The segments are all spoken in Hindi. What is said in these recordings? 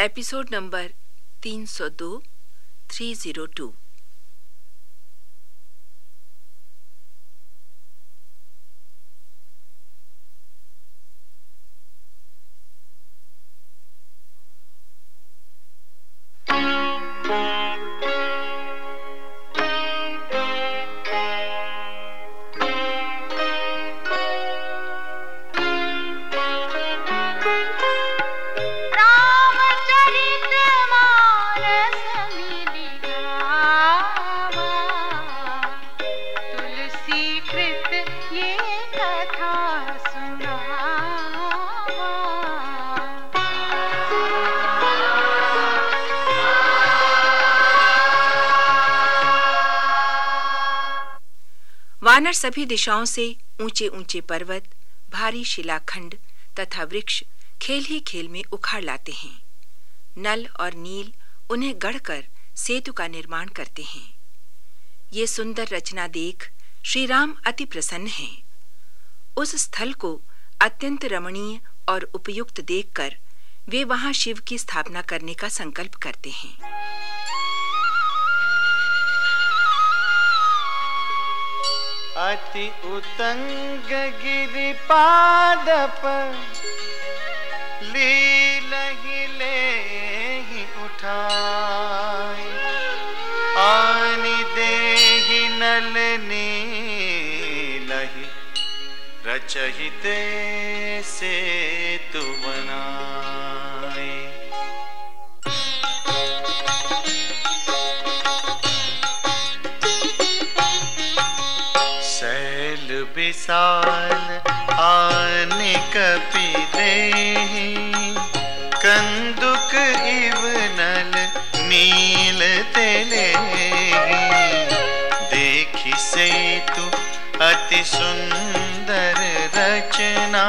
एपिसोड नंबर 302 302 वानर सभी दिशाओं से ऊँचे ऊँचे पर्वत, भारी शिलाखंड तथा वृक्ष खेल ही खेल में उखाड़ लाते हैं। नल और नील उन्हें गढ़कर सेतु का निर्माण करते हैं। ये सुंदर रचना देख श्री राम अति प्रसन्न हैं। उस स्थल को अत्यंत रमणीय और उपयुक्त देखकर वे वहाँ शिव की स्थापना करने का संकल्प करते हैं। अति उतंग गिरिपादप लील ले ही उठाए आनि देहि नल लही रचहिते से तु बनाए विशाल आने कपि दे कंदुक इव नल नील तेले देखी से तू अति सुंदर रचना।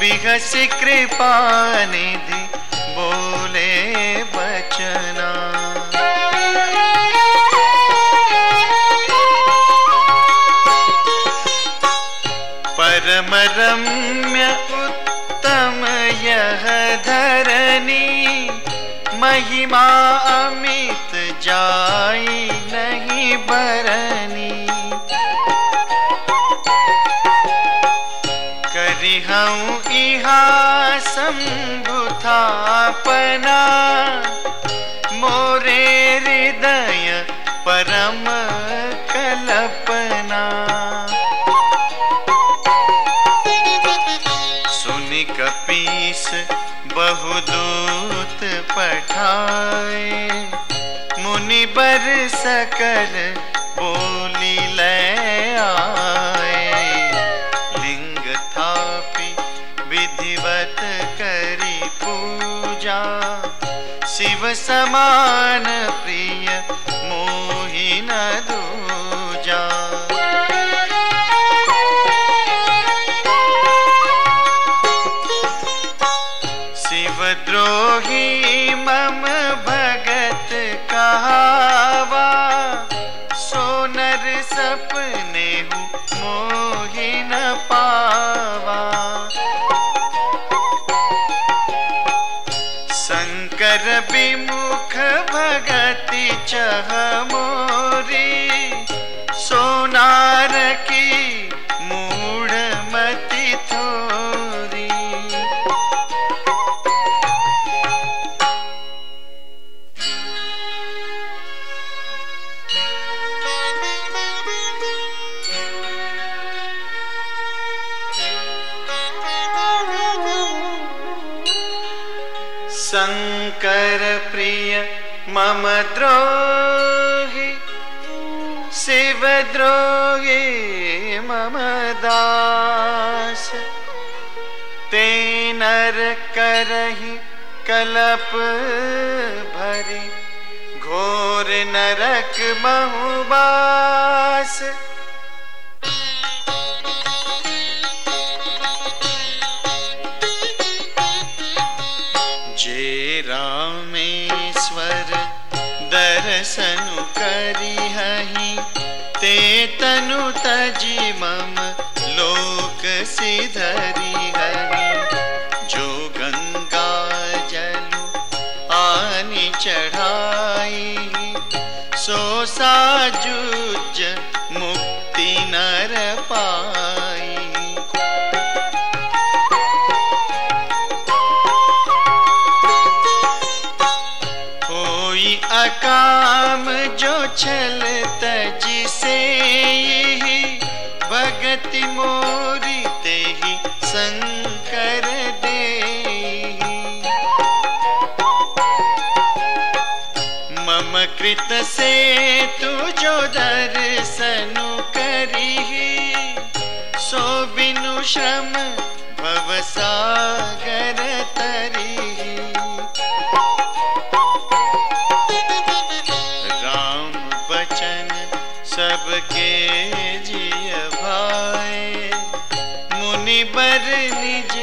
विघस कृपा निधि बोले महिमा अमित जाई नहीं बरनी। करी हूँ इहा शंभुथापना मोरे हृदय परम कल्पना। कपीस पठाए मुनि बर सकल बोली ले आए। लिंग थापी विधिवत करी पूजा, शिव समान प्रिय मोहि न सपने हूँ। शङ्कर प्रिय, मम द्रोहि शिवद्रोहि मम दास। ते नर करहि, कलप भरि, घोर नरक बहुबास करी हही। ते तनु तजी मम लोक सिधरी। जो छल तज से यही भगति मोरी ते ही दे मम कृत से तू जो दर्शनु करी सो बिनु श्रम भव सागर तरी। सबके जिय भाए मुनि बर निज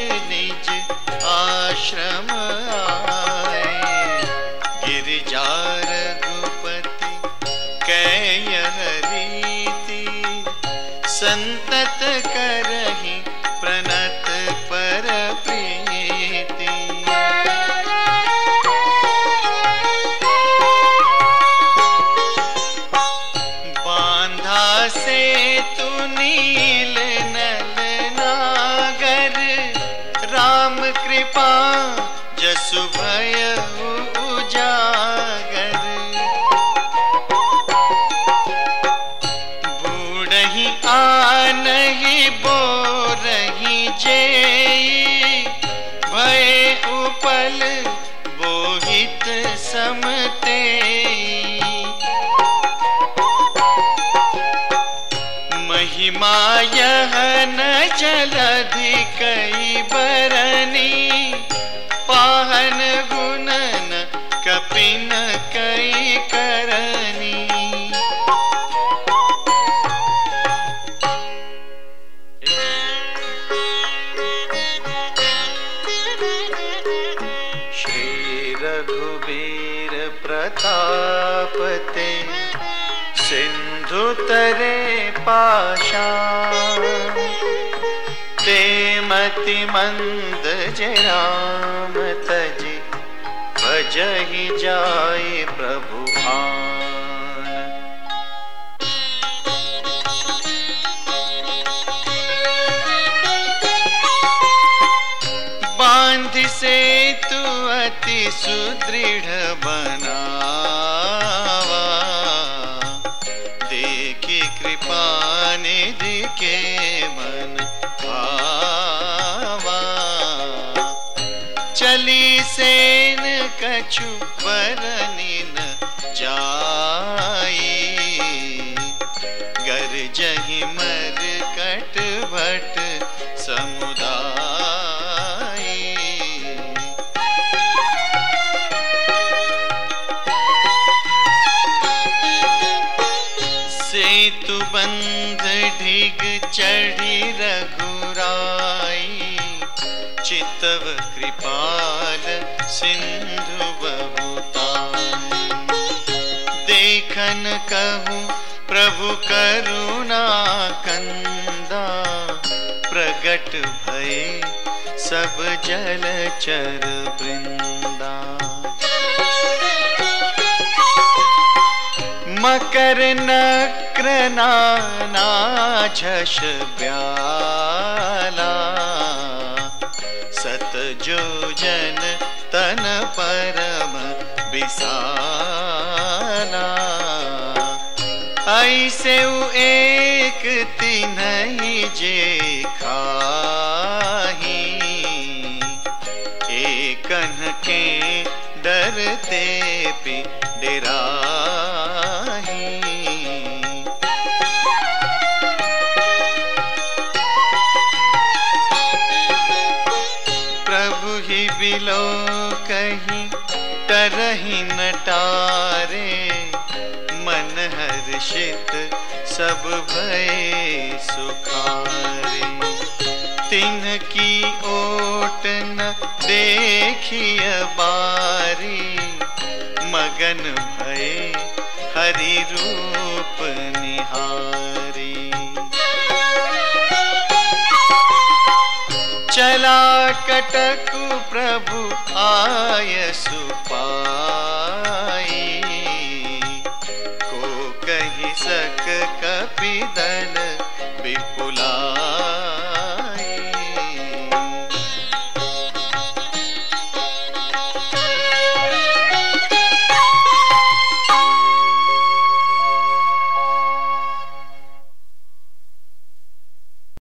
महिमा यह न जलधि कई बरनी, पाहन गुणन कपिन कई करनी। श्री रघुवीर प्रताप ते सिंधु तरे पाषाण ते मति मंद जराम तजी, भजहि जाय प्रभु बाँध से तू अति सुदृढ़ बनावा कछु न जाई गर जही मर कट भट चितव कृपाल सिंधु बहुताई देखन कहूँ प्रभु करुणा कंदा। प्रगट भये सब जल चर वृंदा। मकर नक्र नाना झष ब्याला। परम विसाना। ऐसे एक तीन जे खाही। एकन के डरते पे डेराही बिलो कहीं तरही नटारे, मन हर्षित, सब भय सुखारे। तिन्ह की ओट न देखिय बारी, मगन भय हरि रूप निहारी। कटकु प्रभु आय सुपाई को कही सक कपिदल विपुला